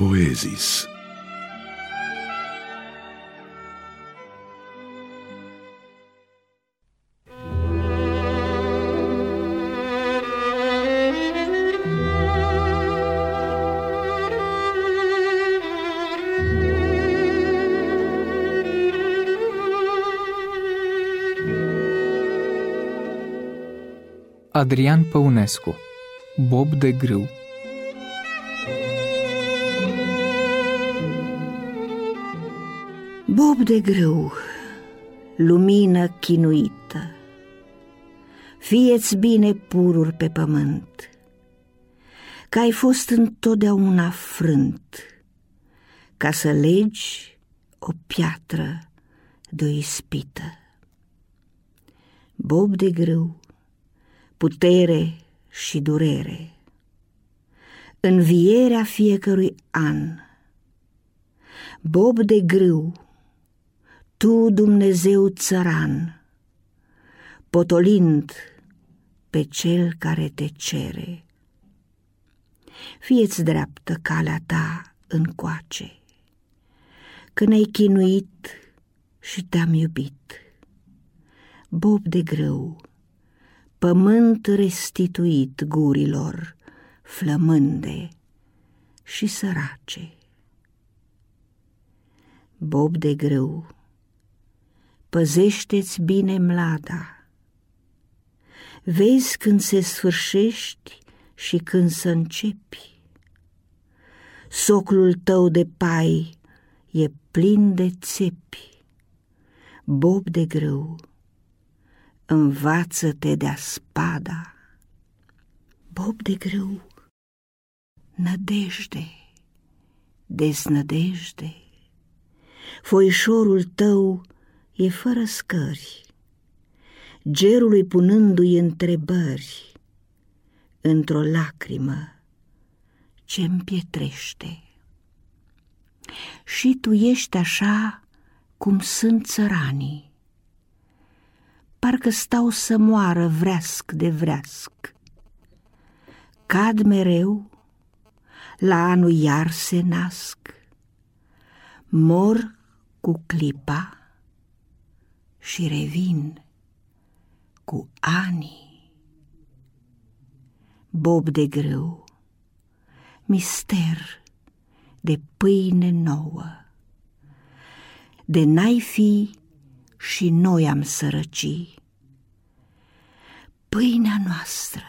Poezis. Adrian Păunescu Bob de grâu Bob de grâu, lumină chinuită, Fieți bine pururi pe pământ, Că ai fost întotdeauna frânt, Ca să legi o piatră de ispită. Bob de grâu, putere și durere, învierea fiecărui an. Bob de grâu, tu Dumnezeu țăran, potolind pe cel care te cere. Fieți dreaptă calea ta încoace, că ne-ai chinuit și te-am iubit. Bob de grâu, pământ restituit gurilor flămânde și sărace. Bob de grâu, păzește-ți bine mlada, vezi când se sfârșești și când să începi. Soclul tău de pai e plin de țepi, Bob de grâu, învață-te de-a spada. Bob de grâu, nădejde, deznădejde, foișorul tău e fără scări, gerului punându-i întrebări, într-o lacrimă ce împietrește. Și tu ești așa cum sunt țăranii, parcă stau să moară vreasc de vreasc. Cad mereu, la anul iar se nasc, mor cu clipa și revin cu ani. Bob de grâu, mister de pâine nouă, de n-ai fi și noi am sărăci. Pâinea noastră,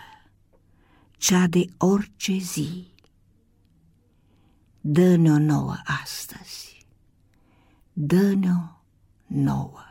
cea de orice zi, dă-ne-o nouă astăzi, dă-ne-o nouă.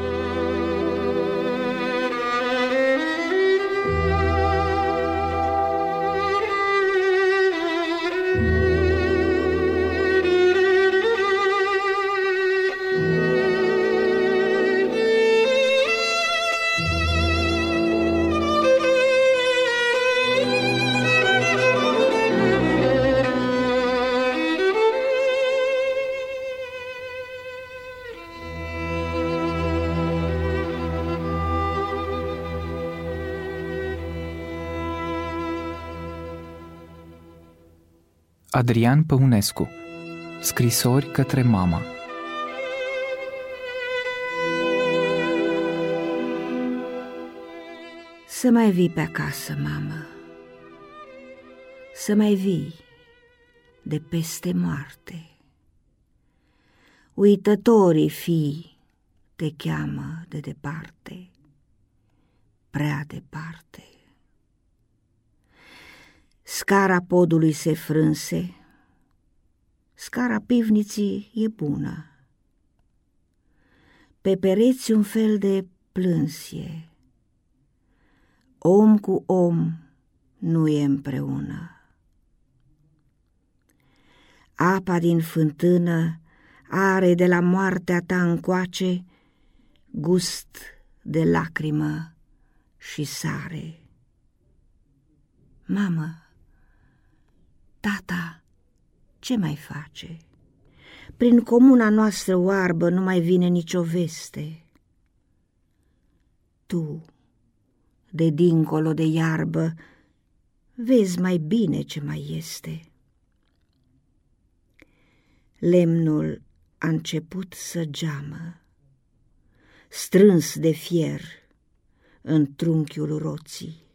Adrian Păunescu Scrisori către mama Să mai vii pe acasă, mamă, să mai vii de peste moarte. Uitătorii fii te cheamă de departe, prea departe. Scara podului se frânse, scara pivniții e bună. Pe pereți un fel de plânsie, om cu om nu e împreună. Apa din fântână are de la moartea ta încoace gust de lacrimă și sare. Mamă, Tata, ce mai face? Prin comuna noastră oarbă nu mai vine nicio veste. Tu, de dincolo de iarbă, vezi mai bine ce mai este. Lemnul a început să geamă, strâns de fier în trunchiul roții.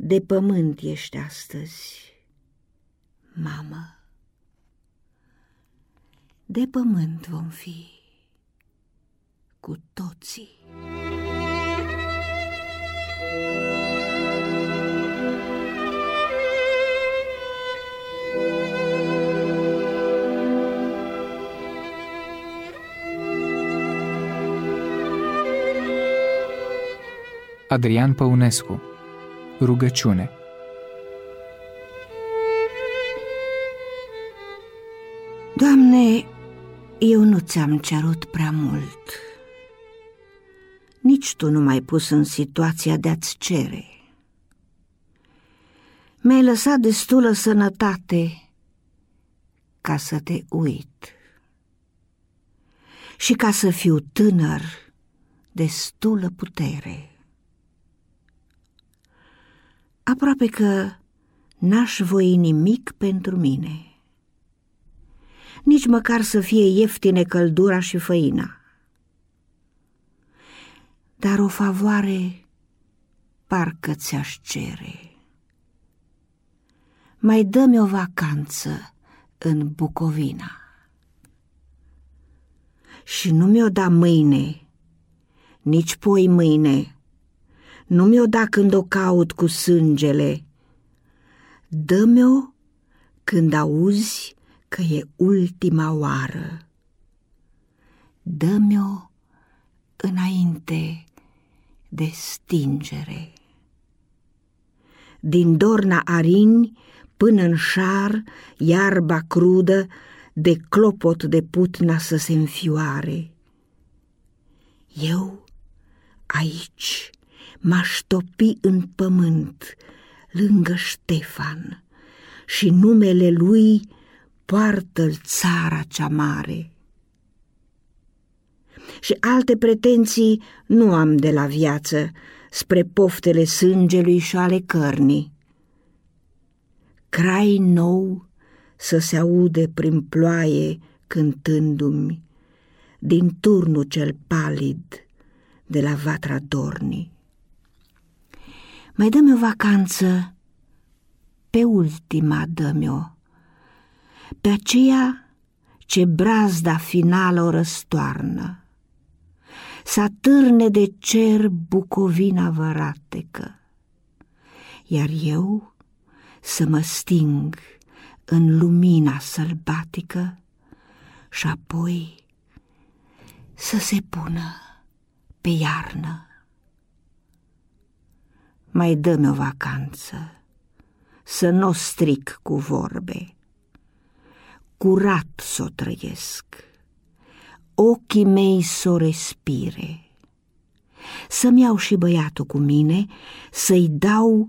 De pământ ești astăzi, mamă. De pământ vom fi cu toții. Adrian Păunescu Rugăciune Doamne, eu nu ți-am cerut prea mult. Nici tu nu m-ai pus în situația de-a-ți cere. Mi-ai lăsat destulă sănătate ca să te uit. Și ca să fiu tânăr, destulă putere. Aproape că n-aș voi nimic pentru mine nici măcar să fie ieftine căldura și făina. Dar o favoare parcă ți-aș cere. Mai dă-mi o vacanță în Bucovina. Și nu mi-o da mâine, nici poi mâine, nu mi-o da când o caut cu sângele. Dă-mi-o când auzi că e ultima oară. Dă-mi-o înainte de stingere. Din Dorna Arini până în șar, iarba crudă, de clopot de putna să se înfioare. Eu, aici, m-aș topi în pământ, lângă Ștefan, și numele lui poartă-l țara cea mare. Și alte pretenții nu am de la viață spre poftele sângelui și ale cărnii. Crai nou să se aude prin ploaie cântându-mi din turnul cel palid de la vatra dornii. Mai dă-mi o vacanță, pe ultima dă-mi-o, pe aceea ce brazda finală o răstoarnă, să atârne de cer bucovina văratecă, iar eu să mă sting în lumina sălbatică și apoi să se pună pe iarnă. Mai dă-mi o vacanță, să nu o stric cu vorbe, curat să o trăiesc, ochii mei să o respire, să-mi iau și băiatul cu mine, să-i dau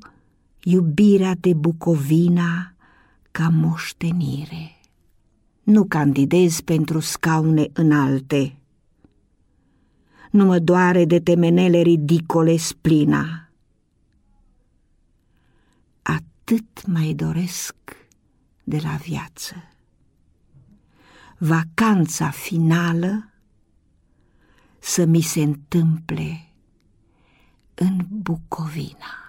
iubirea de Bucovina ca moștenire. Nu candidez pentru scaune înalte, nu mă doare de temenele ridicole splina. Atât mai doresc de la viață vacanța finală să mi se întâmple în Bucovina.